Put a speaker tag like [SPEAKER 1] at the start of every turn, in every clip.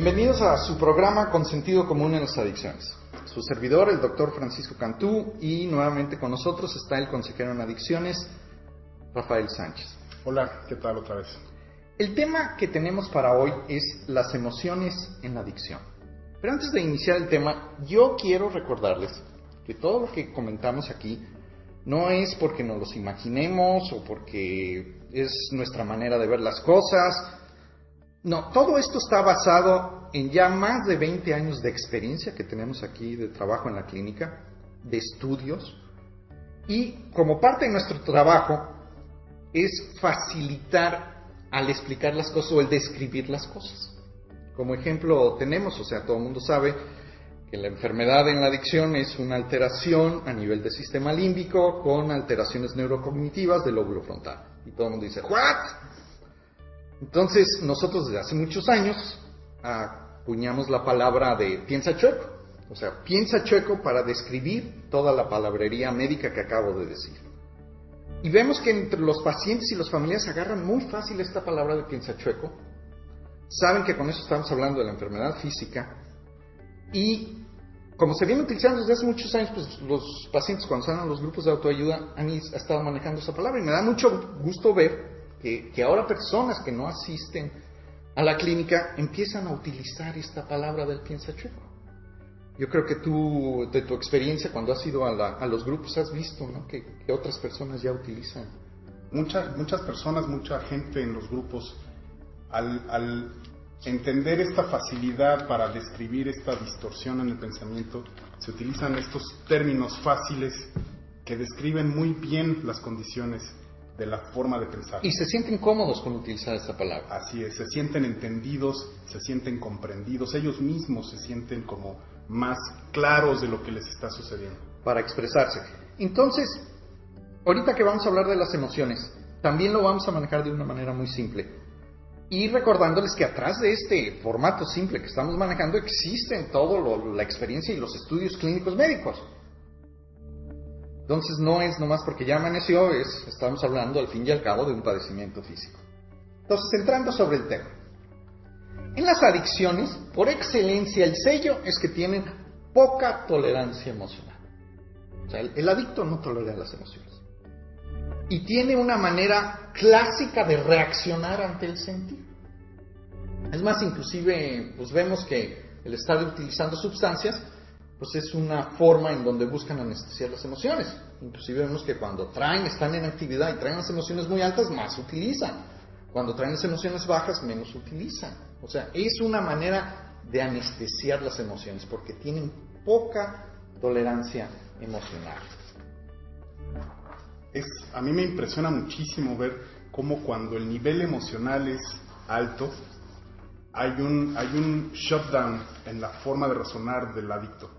[SPEAKER 1] Bienvenidos a su programa con sentido común en las adicciones. Su servidor, el doctor Francisco Cantú, y nuevamente con nosotros está el consejero en adicciones, Rafael Sánchez.
[SPEAKER 2] Hola, ¿qué tal otra vez?
[SPEAKER 1] El tema que tenemos para hoy es las emociones en la adicción. Pero antes de iniciar el tema, yo quiero recordarles que todo lo que comentamos aquí no es porque nos los imaginemos o porque es nuestra manera de ver las cosas. No, todo esto está basado en ya más de 20 años de experiencia que tenemos aquí de trabajo en la clínica, de estudios, y como parte de nuestro trabajo es facilitar al explicar las cosas o el describir las cosas. Como ejemplo tenemos, o sea, todo el mundo sabe que la enfermedad en la adicción es una alteración a nivel del sistema límbico con alteraciones neurocognitivas del lóbulo frontal. Y todo el mundo dice, ¿what? Entonces, nosotros desde hace muchos años acuñamos la palabra de piensa chueco. O sea, piensa chueco para describir toda la palabrería médica que acabo de decir. Y vemos que entre los pacientes y los familiares agarran muy fácil esta palabra de piensa chueco. Saben que con eso estamos hablando de la enfermedad física. Y como se viene utilizando desde hace muchos años, pues los pacientes cuando salen a los grupos de autoayuda han estado manejando esa palabra. Y me da mucho gusto ver que, ahora personas que no asisten a la clínica empiezan a utilizar esta palabra del piensa chueco. Yo creo que tú, de tu experiencia, cuando has ido a, los grupos, has visto ¿no? que, otras personas ya utilizan.
[SPEAKER 2] Muchas, muchas personas, mucha gente en los grupos, al, al entender esta facilidad para describir esta distorsión en el pensamiento, se utilizan estos términos fáciles que describen muy bien las condiciones de la forma de pensar.
[SPEAKER 1] Y se sienten cómodos con utilizar esta palabra.
[SPEAKER 2] Así es, se sienten entendidos, se sienten comprendidos, ellos mismos se sienten como más claros de lo que les está sucediendo.
[SPEAKER 1] Para expresarse. Entonces, ahorita que vamos a hablar de las emociones, también lo vamos a manejar de una manera muy simple. Y recordándoles que atrás de este formato simple que estamos manejando existen toda la experiencia y los estudios clínicos médicos. Entonces no es nomás porque ya amaneció, es, estamos hablando al fin y al cabo de un padecimiento físico. Entonces, entrando sobre el tema. En las adicciones, por excelencia, el sello es que tienen poca tolerancia emocional. O sea, el, el adicto no tolera las emociones. Y tiene una manera clásica de reaccionar ante el sentido. Es más, inclusive, pues vemos que el estar utilizando sustancias pues es una forma en donde buscan anestesiar las emociones. Inclusive vemos que cuando traen, están en actividad y traen las emociones muy altas, más utilizan. Cuando traen las emociones bajas, menos utilizan. O sea, es una manera de anestesiar las emociones porque tienen poca tolerancia emocional.
[SPEAKER 2] Es, a mí me impresiona muchísimo ver cómo cuando el nivel emocional es alto, hay un, hay un shutdown en la forma de razonar del adicto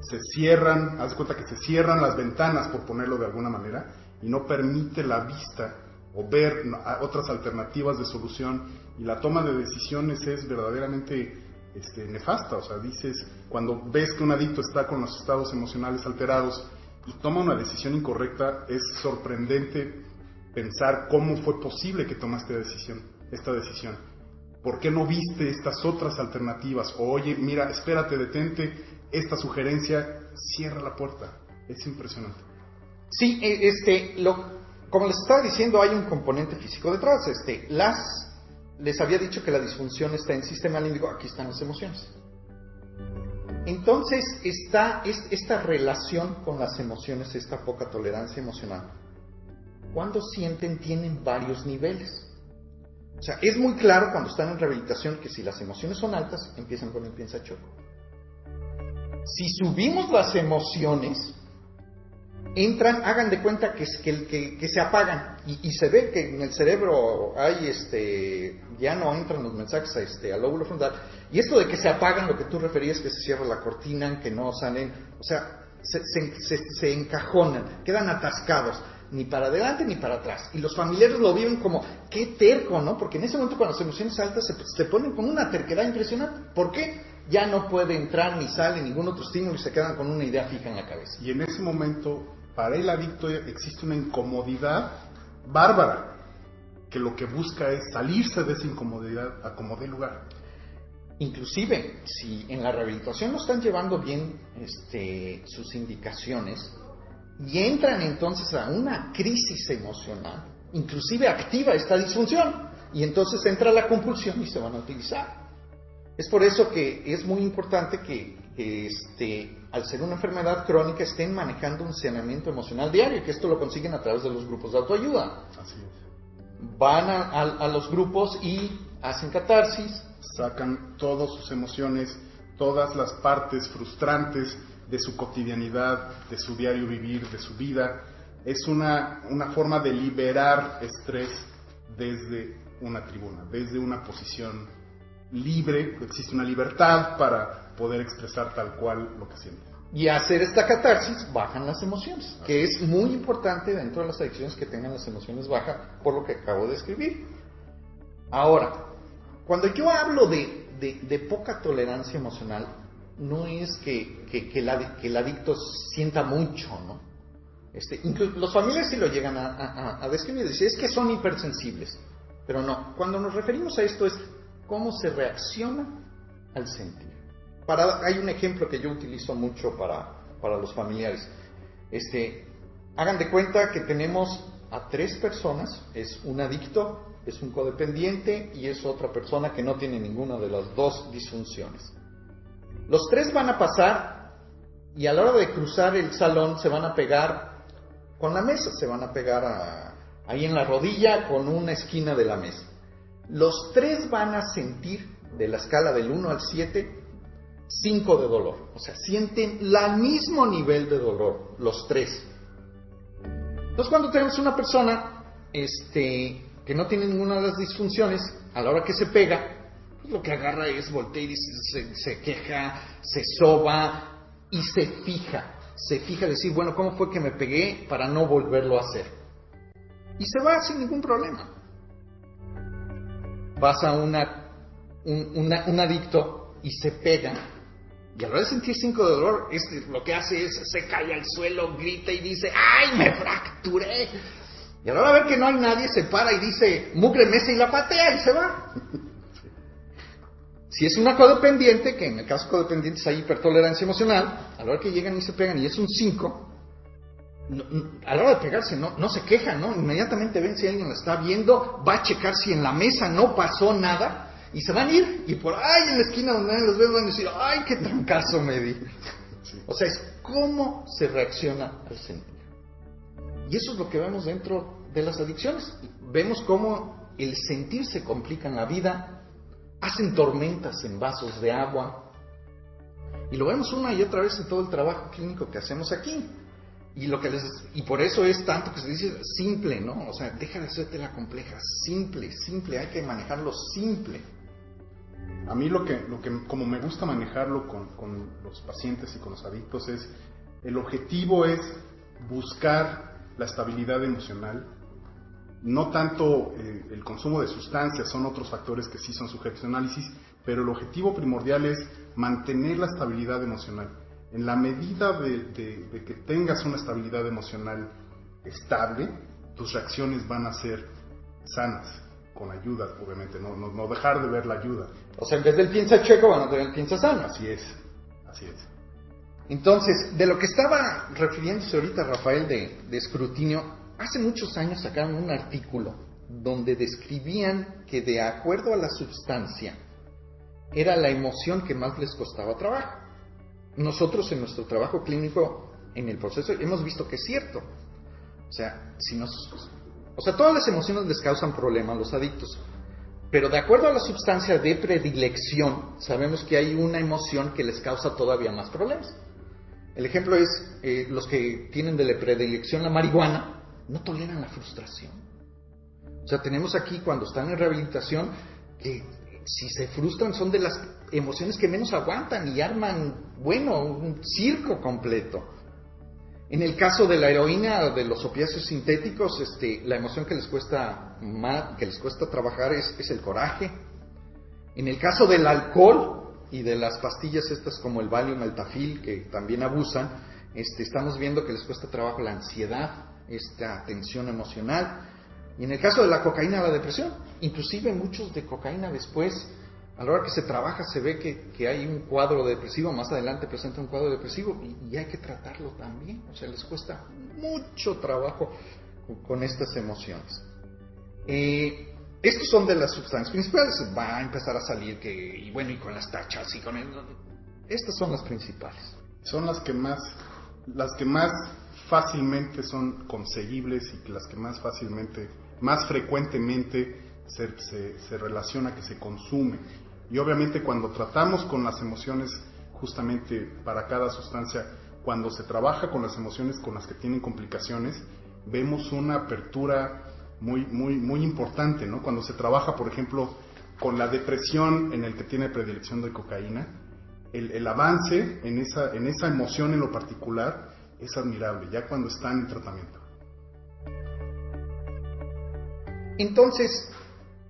[SPEAKER 2] se cierran, haz cuenta que se cierran las ventanas, por ponerlo de alguna manera, y no permite la vista o ver otras alternativas de solución y la toma de decisiones es verdaderamente este, nefasta. O sea, dices, cuando ves que un adicto está con los estados emocionales alterados y toma una decisión incorrecta, es sorprendente pensar cómo fue posible que tomaste decisión, esta decisión. ¿Por qué no viste estas otras alternativas? O oye, mira, espérate, detente, esta sugerencia cierra la puerta. Es impresionante.
[SPEAKER 1] Sí, e, este, como les estaba diciendo, hay un componente físico detrás. Este, las, les había dicho que la disfunción está en sistema límbico, aquí están las emociones. Entonces está esta relación con las emociones, esta poca tolerancia emocional. Cuando sienten tienen varios niveles. O sea, es muy claro cuando están en rehabilitación que si las emociones son altas, empiezan con el piensa choco si subimos las emociones, entran, hagan de cuenta que, que, que se apagan y, se ve que en el cerebro hay este, ya no entran los mensajes a este, al lóbulo frontal. Y esto de que se apagan, lo que tú referías, que se cierra la cortina, que no salen, o sea, se, se, encajonan, quedan atascados, ni para adelante ni para atrás. Y los familiares lo viven como, qué terco, ¿no? Porque en ese momento cuando las emociones altas se ponen con una terquedad impresionante. ¿Por qué? Ya no puede entrar ni sale ningún otro estímulo y se quedan con una idea fija en la cabeza.
[SPEAKER 2] Y en ese momento, para el adicto existe una incomodidad bárbara, que lo que busca es salirse de esa incomodidad a como dé lugar.
[SPEAKER 1] Inclusive, si en la rehabilitación no están llevando bien este, sus indicaciones y entran entonces a una crisis emocional, inclusive activa esta disfunción, y entonces entra la compulsión y se van a utilizar. Es por eso que es muy importante que, este, al ser una enfermedad crónica estén manejando un saneamiento emocional diario, que esto lo consiguen a través de los grupos de autoayuda. Así es. Van a los grupos y hacen catarsis,
[SPEAKER 2] sacan todas sus emociones, todas las partes frustrantes de su cotidianidad, de su diario vivir, de su vida. Es una, una forma de liberar estrés desde una tribuna, desde una posición libre, existe una libertad para poder expresar tal cual lo que siente.
[SPEAKER 1] Y hacer esta catarsis bajan las emociones, que es muy importante dentro de las adicciones que tengan las emociones bajas, por lo que acabo de escribir. Ahora, cuando yo hablo de, poca tolerancia emocional, no es que, que, el adicto sienta mucho, ¿no? Este, los familiares sí lo llegan a, a, describir, dicen, es que son hipersensibles, pero no, cuando nos referimos a esto es cómo se reacciona al sentir. Para, hay un ejemplo que yo utilizo mucho para, para los familiares. Este, hagan de cuenta que tenemos a tres personas, es un adicto, es un codependiente y es otra persona que no tiene ninguna de las dos disfunciones. Los tres van a pasar y a la hora de cruzar el salón se van a pegar con la mesa, se van a pegar ahí en la rodilla con una esquina de la mesa. Los tres van a sentir de la escala del 1 al 7 5 de dolor. O sea, sienten el mismo nivel de dolor, los tres. Entonces, cuando tenemos una persona este, que no tiene ninguna de las disfunciones, a la hora que se pega, pues lo que agarra es voltear y se, se, queja, se soba y se fija. Se fija decir, bueno, ¿cómo fue que me pegué para no volverlo a hacer? Y se va sin ningún problema. Vas a una, un, un adicto y se pega y a la hora de sentir cinco de dolor, lo que hace es se cae al suelo, grita y dice, ¡ay, me fracturé! Y a la hora de ver que no hay nadie, se para y dice, mugre mesa y la patea y se va. Si es una codependiente, que en el caso codependiente hay hipertolerancia emocional, a la hora que llegan y se pegan y es un 5, a la hora de pegarse no, no se queja, ¿no? Inmediatamente ven si alguien la está viendo, va a checar si en la mesa no pasó nada y se van a ir y por ahí en la esquina donde nadie los ve van a decir, ¡ay, qué trancazo me di! O sea, es cómo se reacciona al sentir. Y eso es lo que vemos dentro de las adicciones. Vemos cómo el sentir se complica en la vida, hacen tormentas en vasos de agua. Y lo vemos una y otra vez en todo el trabajo clínico que hacemos aquí. Y, lo que les, y por eso es tanto que se dice simple, ¿no? O sea, deja de hacerte la compleja, simple, simple, hay que manejarlo simple.
[SPEAKER 2] A mí lo que, lo que como me gusta manejarlo con, con los pacientes y con los adictos es, el objetivo es buscar la estabilidad emocional, no tanto eh, el consumo de sustancias, son otros factores que sí son sujetos a análisis, pero el objetivo primordial es mantener la estabilidad emocional. En la medida de, que tengas una estabilidad emocional estable, tus reacciones van a ser sanas, con ayuda, obviamente, no, no, dejar de ver la ayuda.
[SPEAKER 1] O sea, en vez del piensa checo van a tener el piensa sano.
[SPEAKER 2] Así es, así es.
[SPEAKER 1] Entonces, de lo que estaba refiriéndose ahorita Rafael de, escrutinio, hace muchos años sacaron un artículo donde describían que de acuerdo a la sustancia era la emoción que más les costaba trabajo. Nosotros en nuestro trabajo clínico, en el proceso, hemos visto que es cierto. O sea, si nos, o sea, todas las emociones les causan problemas a los adictos. Pero de acuerdo a la sustancia de predilección, sabemos que hay una emoción que les causa todavía más problemas. El ejemplo es, eh, los que tienen de predilección la marihuana, no toleran la frustración. O sea, tenemos aquí cuando están en rehabilitación que si se frustran son de las emociones que menos aguantan y arman, bueno, un circo completo. En el caso de la heroína de los opiáceos sintéticos, este, la emoción que les cuesta más, que les cuesta trabajar es, es el coraje. En el caso del alcohol, y de las pastillas estas como el Valium, el Tafil, que también abusan, este, estamos viendo que les cuesta trabajo la ansiedad, esta tensión emocional. Y en el caso de la cocaína, la depresión. Inclusive muchos de cocaína después a la hora que se trabaja se ve que, hay un cuadro depresivo, más adelante presenta un cuadro depresivo y, hay que tratarlo también. O sea, les cuesta mucho trabajo con, estas emociones. Eh, estos son de las sustancias principales. Va a empezar a salir que, y bueno, y con las tachas y con el, Estas son las principales.
[SPEAKER 2] Son las que más, las que más fácilmente son conseguibles y las que más fácilmente, más frecuentemente se, relaciona que se consume. Y obviamente cuando tratamos con las emociones, justamente para cada sustancia, cuando se trabaja con las emociones con las que tienen complicaciones, vemos una apertura muy, muy, muy importante, ¿no? Cuando se trabaja, por ejemplo, con la depresión en el que tiene predilección de cocaína, el, el avance en esa, en esa emoción en lo particular es admirable, ya cuando están en tratamiento.
[SPEAKER 1] Entonces,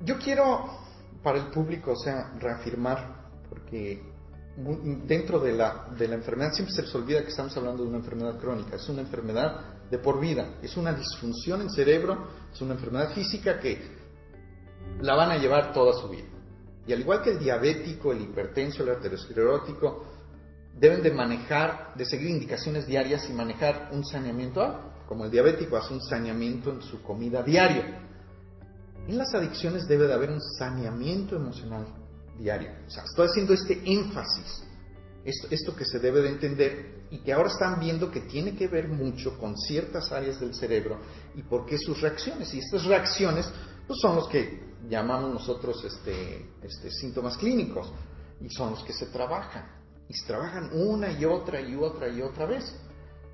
[SPEAKER 1] yo quiero para el público, o sea, reafirmar, porque dentro de la, de la enfermedad siempre se les olvida que estamos hablando de una enfermedad crónica, es una enfermedad de por vida, es una disfunción en cerebro, es una enfermedad física que la van a llevar toda su vida. Y al igual que el diabético, el hipertenso, el arteriosclerótico, deben de manejar, de seguir indicaciones diarias y manejar un saneamiento, como el diabético hace un saneamiento en su comida diaria en las adicciones debe de haber un saneamiento emocional diario. O sea, estoy haciendo este énfasis, esto, que se debe de entender y que ahora están viendo que tiene que ver mucho con ciertas áreas del cerebro y por qué sus reacciones. Y estas reacciones pues, son los que llamamos nosotros este, este, síntomas clínicos y son los que se trabajan. Y se trabajan una y otra y otra y otra vez.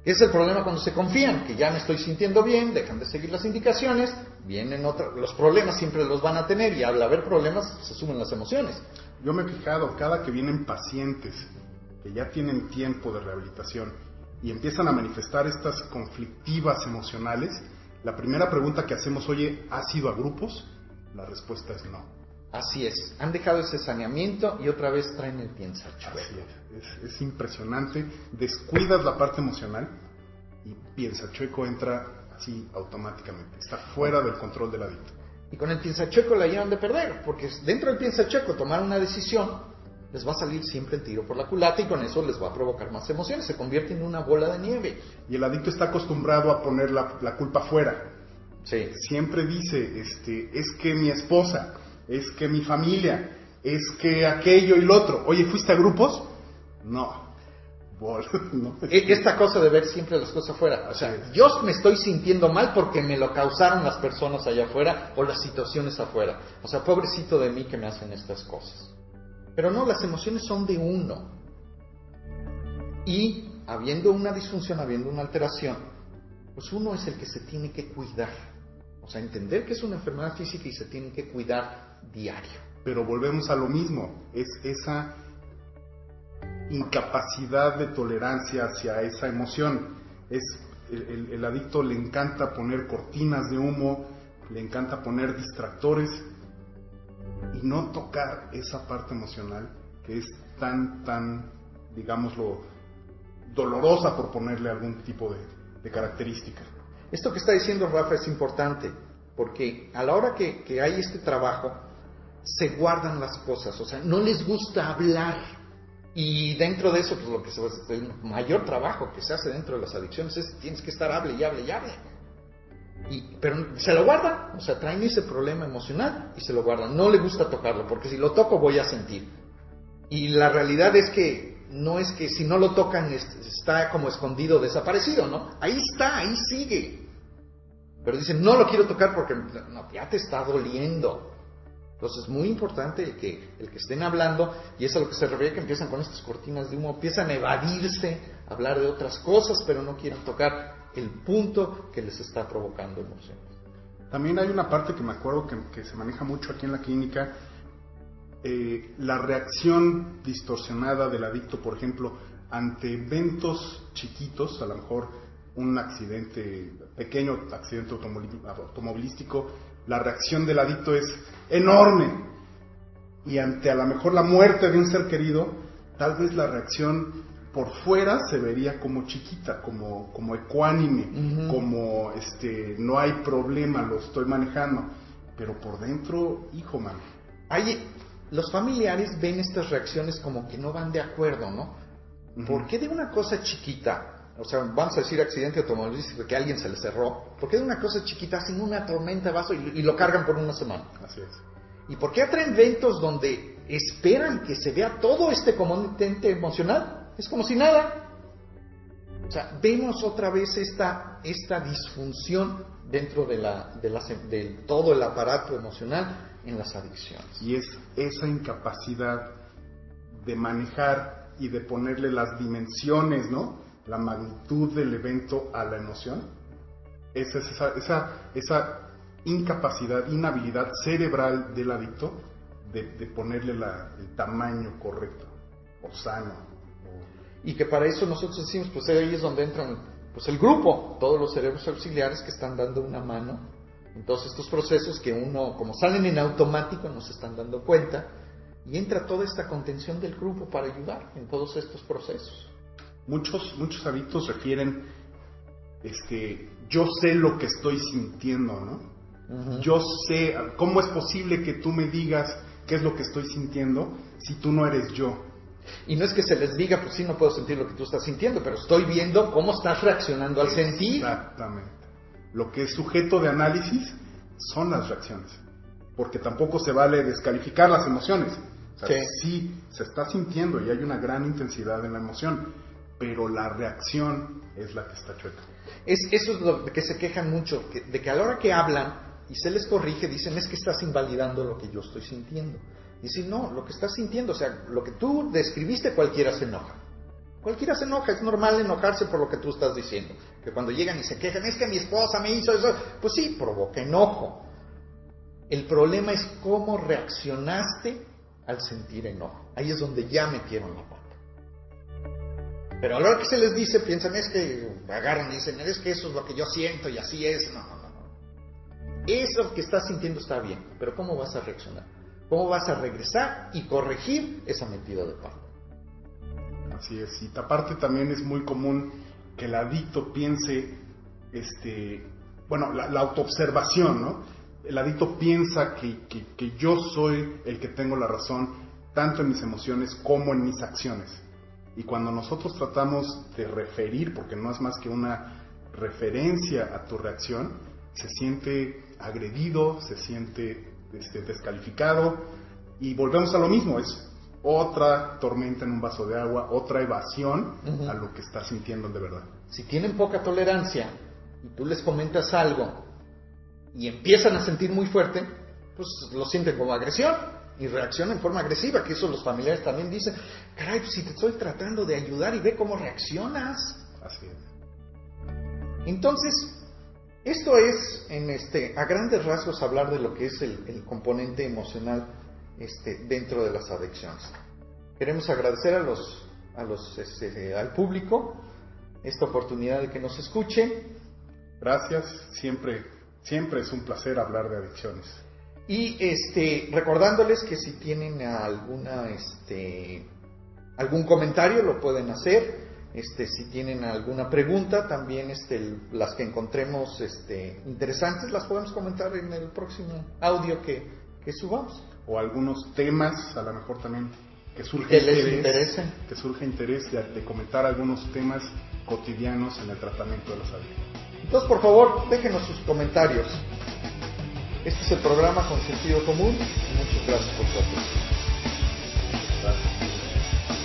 [SPEAKER 1] Es el problema cuando se confían, que ya me estoy sintiendo bien, dejan de seguir las indicaciones, vienen otros, los problemas siempre los van a tener y al haber problemas se suben las emociones.
[SPEAKER 2] Yo me he fijado, cada que vienen pacientes que ya tienen tiempo de rehabilitación y empiezan a manifestar estas conflictivas emocionales, la primera pregunta que hacemos, oye, ¿has ido a grupos? La respuesta es no.
[SPEAKER 1] Así es, han dejado ese saneamiento y otra vez traen el piensa
[SPEAKER 2] Así es. es, impresionante. Descuidas la parte emocional y piensa chueco entra así automáticamente. Está fuera del control del adicto.
[SPEAKER 1] Y con el piensa chueco la llevan de perder, porque dentro del piensa chueco tomar una decisión les va a salir siempre el tiro por la culata y con eso les va a provocar más emociones. Se convierte en una bola de nieve.
[SPEAKER 2] Y el adicto está acostumbrado a poner la, la culpa fuera.
[SPEAKER 1] Sí.
[SPEAKER 2] Siempre dice, este, es que mi esposa, es que mi familia, es que aquello y lo otro. Oye, ¿fuiste a grupos? No.
[SPEAKER 1] E, esta cosa de ver siempre las cosas afuera. O sea, yo me estoy sintiendo mal porque me lo causaron las personas allá afuera o las situaciones afuera. O sea, pobrecito de mí que me hacen estas cosas. Pero no, las emociones son de uno. Y habiendo una disfunción, habiendo una alteración, pues uno es el que se tiene que cuidar. O sea, entender que es una enfermedad física y se tiene que cuidar diario.
[SPEAKER 2] Pero volvemos a lo mismo, es esa incapacidad de tolerancia hacia esa emoción. Es el, adicto le encanta poner cortinas de humo, le encanta poner distractores y no tocar esa parte emocional que es tan, tan, digámoslo, dolorosa por ponerle algún tipo de, de característica.
[SPEAKER 1] Esto que está diciendo Rafa es importante, porque a la hora que, que hay este trabajo, se guardan las cosas, o sea, no les gusta hablar. Y dentro de eso, pues lo que se, el mayor trabajo que se hace dentro de las adicciones es tienes que estar hable y hable y hable. Y, pero se lo guardan, o sea, traen ese problema emocional y se lo guardan. No le gusta tocarlo, porque si lo toco voy a sentir. Y la realidad es que no es que si no lo tocan está como escondido, desaparecido, ¿no? Ahí está, ahí sigue. Pero dicen, no lo quiero tocar porque no, ya te está doliendo. Entonces es muy importante que, el que estén hablando, y es a lo que se refiere que empiezan con estas cortinas de humo, empiezan a evadirse, a hablar de otras cosas, pero no quieren tocar el punto que les está provocando emociones.
[SPEAKER 2] También hay una parte que me acuerdo que, se maneja mucho aquí en la clínica, eh, la reacción distorsionada del adicto, por ejemplo, ante eventos chiquitos, a lo mejor un accidente, pequeño accidente automovilístico, la reacción del adicto es enorme. Y ante a lo mejor la muerte de un ser querido, tal vez la reacción por fuera se vería como chiquita, como, como ecuánime, como este, no hay problema, lo estoy manejando. Pero por dentro, hijo, man.
[SPEAKER 1] Hay, los familiares ven estas reacciones como que no van de acuerdo, ¿no? ¿Por qué de una cosa chiquita, o sea, vamos a decir accidente automovilístico, que alguien se le cerró, ¿por qué de una cosa chiquita hacen una tormenta vaso y, lo cargan por una semana?
[SPEAKER 2] Así es.
[SPEAKER 1] ¿Y por qué atraen eventos donde esperan que se vea todo este componente emocional? Es como si nada. O sea, vemos otra vez esta, esta disfunción dentro de, la, de, la, de todo el aparato emocional en las adicciones.
[SPEAKER 2] Y es esa incapacidad de manejar y de ponerle las dimensiones, ¿no? La magnitud del evento a la emoción. Esa, esa, incapacidad, inhabilidad cerebral del adicto de, ponerle el tamaño correcto o sano.
[SPEAKER 1] Y que para eso nosotros decimos, pues ahí es donde entran pues el grupo, todos los cerebros auxiliares que están dando una mano en todos estos procesos que uno, como salen en automático, no se están dando cuenta, y entra toda esta contención del grupo para ayudar en todos estos procesos.
[SPEAKER 2] Muchos, muchos adictos refieren, este, yo sé lo que estoy sintiendo, ¿no? Yo sé, ¿cómo es posible que tú me digas qué es lo que estoy sintiendo si tú no eres yo?
[SPEAKER 1] Y no es que se les diga, pues sí, no puedo sentir lo que tú estás sintiendo, pero estoy viendo cómo estás reaccionando al sentir.
[SPEAKER 2] Exactamente. Lo que es sujeto de análisis son las reacciones, porque tampoco se vale descalificar las emociones. O sí. se está sintiendo y hay una gran intensidad en la emoción, pero la reacción es la que está chueca.
[SPEAKER 1] Es, eso es lo que se quejan mucho, de que a la hora que hablan y se les corrige, dicen es que estás invalidando lo que yo estoy sintiendo. Y si no, lo que estás sintiendo, o sea, lo que tú describiste, cualquiera se enoja. Cualquiera se enoja, es normal enojarse por lo que tú estás diciendo. Que cuando llegan y se quejan, es que mi esposa me hizo eso, pues sí, provoca enojo. El problema es cómo reaccionaste al sentir enojo. Ahí es donde ya metieron la pata. Pero a la hora que se les dice, piensan, es que agarran y dicen, es que eso es lo que yo siento y así es. No, no, no. Eso que estás sintiendo está bien, pero ¿cómo vas a reaccionar? ¿Cómo vas a regresar y corregir esa metida de pata?
[SPEAKER 2] Así es, y aparte también es muy común que el adicto piense, este, bueno, la, autoobservación, ¿no? El adicto piensa que, yo soy el que tengo la razón, tanto en mis emociones como en mis acciones. Y cuando nosotros tratamos de referir, porque no es más que una referencia a tu reacción, se siente agredido, se siente este, descalificado. Y volvemos a lo mismo, es otra tormenta en un vaso de agua, otra evasión a lo que está sintiendo de verdad.
[SPEAKER 1] Si tienen poca tolerancia y tú les comentas algo y empiezan a sentir muy fuerte, pues lo sienten como agresión y reaccionan en forma agresiva, que eso los familiares también dicen, caray, pues si te estoy tratando de ayudar y ve cómo reaccionas.
[SPEAKER 2] Así es.
[SPEAKER 1] Entonces, esto es, en este, a grandes rasgos, hablar de lo que es el componente emocional este, dentro de las adicciones. Queremos agradecer a los, a los, este, al público esta oportunidad de que nos escuchen.
[SPEAKER 2] Gracias, siempre, siempre es un placer hablar de adicciones.
[SPEAKER 1] Y este, recordándoles que si tienen alguna, este, algún comentario lo pueden hacer. Este, si tienen alguna pregunta, también este, las que encontremos este, interesantes las podemos comentar en el próximo audio que, que subamos
[SPEAKER 2] o algunos temas, a lo mejor también que surge
[SPEAKER 1] que interés,
[SPEAKER 2] que surge interés de, comentar algunos temas cotidianos en el tratamiento de la salud.
[SPEAKER 1] Entonces, por favor, déjenos sus comentarios. Este es el programa con sentido común. Muchas gracias por su atención.